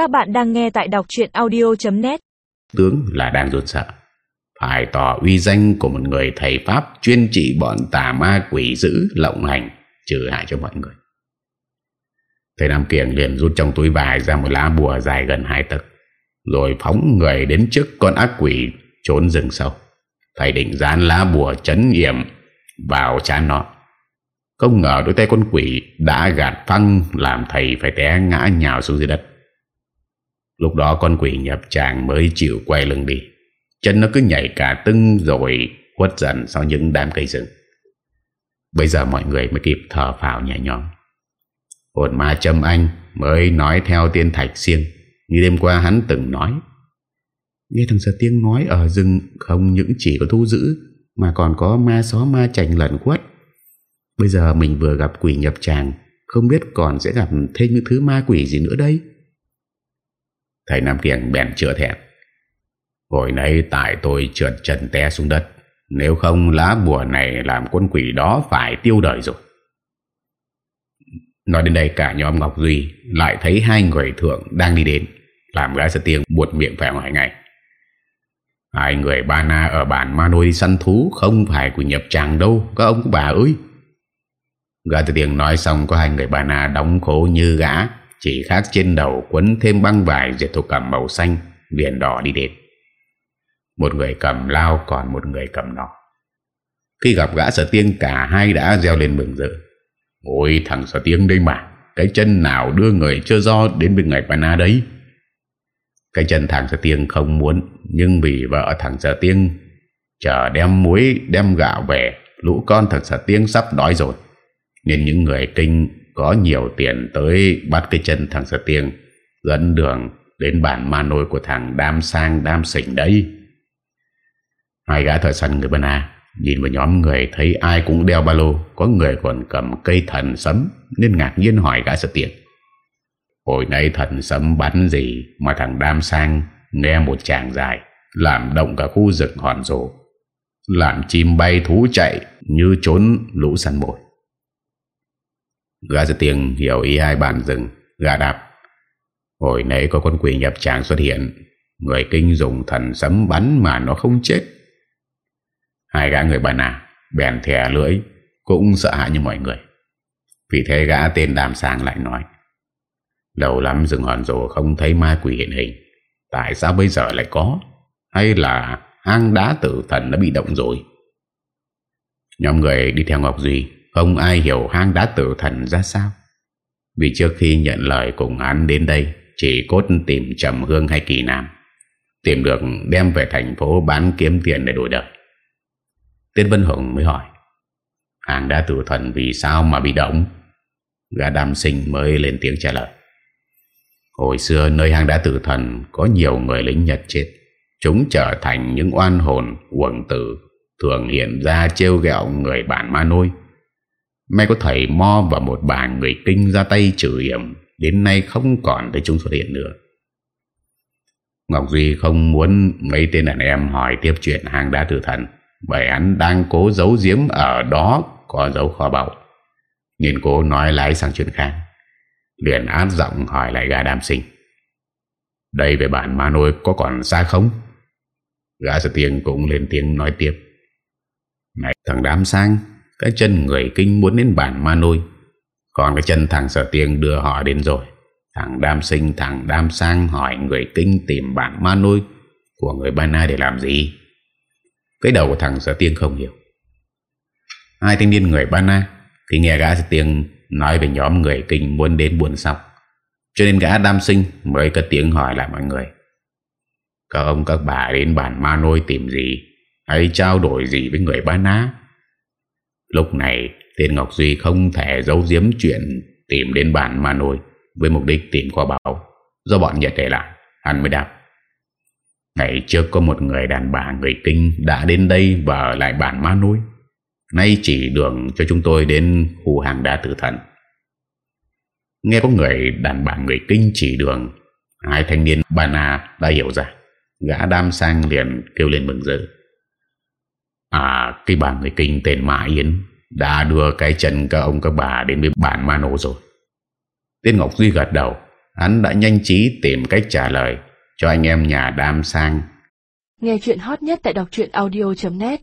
Các bạn đang nghe tại đọc chuyện audio.net Tướng là đang rụt sợ. Phải tỏ uy danh của một người thầy Pháp Chuyên trị bọn tà ma quỷ dữ Lộng hành, trừ hại cho mọi người. Thầy Nam Kiểng liền rút trong túi vải ra một lá bùa dài gần hai tấc, Rồi phóng người đến trước con ác quỷ trốn rừng sâu. Thầy định dán lá bùa chấn yểm vào chán nó. Không ngờ đôi tay con quỷ đã gạt phăng, làm thầy phải té ngã nhào xuống dưới đất. Lúc đó con quỷ nhập tràng mới chịu quay lưng đi. Chân nó cứ nhảy cả tưng rồi khuất dần sau những đám cây rừng. Bây giờ mọi người mới kịp thở phào nhẹ nhõm. Hồn ma châm anh mới nói theo tiên thạch siêng như đêm qua hắn từng nói. Nghe thằng sợ tiếng nói ở rừng không những chỉ có thu giữ, mà còn có ma xó ma chành lẩn quất Bây giờ mình vừa gặp quỷ nhập tràng, Không biết còn sẽ gặp thêm những thứ ma quỷ gì nữa đây Thầy Nam kiền bèn chữa thẹn. Hồi nãy tại tôi trượt chân té xuống đất, Nếu không lá bùa này làm con quỷ đó phải tiêu đời rồi. Nói đến đây cả nhóm Ngọc Duy Lại thấy hai người thượng đang đi đến, Làm gái sợ tiếng buột miệng phải hỏi ngay. Hai người ba na ở bản Ma nuôi đi săn thú Không phải của nhập tràng đâu, Các ông bà ơi. Gã từ tiếng nói xong Có hai người ba na đóng khố như gã. Chỉ khác trên đầu quấn thêm băng vải Dệt thổ cầm màu xanh, Viền đỏ đi đến. Một người cầm lao còn một người cầm nọ. Khi gặp gã sở tiên, Cả hai đã reo lên mừng rỡ. Ôi, thằng sở tiên đây mà, Cái chân nào đưa người chưa do Đến bên ngày bà na đấy? Cái chân thằng Sở Tiên không muốn, Nhưng vì vợ thằng Sở Tiên, Chờ đem muối, đem gạo về, Lũ con thằng Sở Tiên sắp đói rồi. Nên những người kinh có nhiều tiền tới bắt cái chân thằng Sơ Tiên, Dẫn đường đến bản ma nôi của thằng Đam Sang, Đam Sỉnh đấy. Hai gã thợ săn người Bân A Nhìn vào nhóm người thấy ai cũng đeo ba lô, Có người còn cầm cây thần sấm, Nên ngạc nhiên hỏi gã Sơ Tiên. Hồi nay thần sấm bắn gì Mà thằng Đam Sang Nghe một chàng dài, Làm động cả khu rừng hòn rồ Làm chim bay thú chạy Như trốn lũ săn mồi gã giật tiếng hiểu ý hai bạn rừng gã đạp Hồi nãy có con quỷ nhập tràng xuất hiện. Người kinh dùng thần sấm bắn Mà nó không chết. Hai gã người bà nà Bèn thẻ lưỡi, Cũng sợ hãi như mọi người. Vì thế gã tên Đàm Sang lại nói, Lâu lắm rừng hòn rồ không thấy ma quỷ hiện hình. Tại sao bây giờ lại có? Hay là hang đá tử thần đã bị động rồi? Nhóm người đi theo Ngọc Duy. Không ai hiểu hang đá tử thần ra sao Vì trước khi nhận lời cùng hắn đến đây, Chỉ cốt tìm Trầm Hương hay Kỳ Nam Tìm được đem về thành phố bán kiếm tiền để đổi đời Tiết Vân Hùng mới hỏi, Hang đá tử thần vì sao mà bị động Gã đam sinh mới lên tiếng trả lời, Hồi xưa nơi hang đá tử thần, có nhiều người lính Nhật chết. Chúng trở thành những oan hồn quần tử, thường hiện ra trêu ghẹo người bản ma nôi. May có thầy Mo và một bà người kinh ra tay trừ hiểm, đến nay không còn thấy chúng xuất hiện nữa. Ngọc Duy không muốn mấy tên đàn em hỏi tiếp chuyện hang đá tử thần bởi hắn đang cố giấu giếm ở đó có dấu kho báu. Nhìn cô nói lái sang chuyện khác liền át giọng hỏi lại gã đam sinh Đây về bản ma nôi có còn xa không? Gã sợ tiếng cũng lên tiếng nói tiếp Này, thằng đám sang cái chân người kinh muốn đến bản ma nôi. Còn cái chân thằng sở tiếng đưa họ đến rồi. Thằng đam sinh, thằng đam sang hỏi người kinh tìm bản ma nôi Của người ba na để làm gì? Cái đầu của thằng sở tiếng không hiểu. Hai thanh niên người ba na Khi nghe gã sở tiếng Nói về nhóm người kinh muốn đến buồn sọc Cho nên gã đam sinh Mới cất tiếng hỏi lại mọi người. Các ông các bà đến bản ma nôi tìm gì? Hay trao đổi gì với người ba ná Lúc này Tên Ngọc Duy không thể giấu giếm chuyện Tìm đến bản ma nôi Với mục đích tìm kho báu Do bọn Nhật kể lại, Hắn mới đáp. Ngày trước có một người đàn bà người kinh Đã đến đây và ở lại bản ma nôi Nay chỉ đường cho chúng tôi đến khu hàng đá tử thần. Nghe có người đàn bà người kinh chỉ đường, Hai thanh niên bà đã hiểu ra. Gã đam sang liền kêu lên mừng rỡ. À cái bà người kinh tên Mã Yến Đã đưa cái chân các ông các bà đến với bản Mano rồi. Tiên Ngọc Duy gật đầu. Hắn đã nhanh trí tìm cách trả lời Cho anh em nhà đam sang. Nghe chuyện hot nhất tại đọc audio.net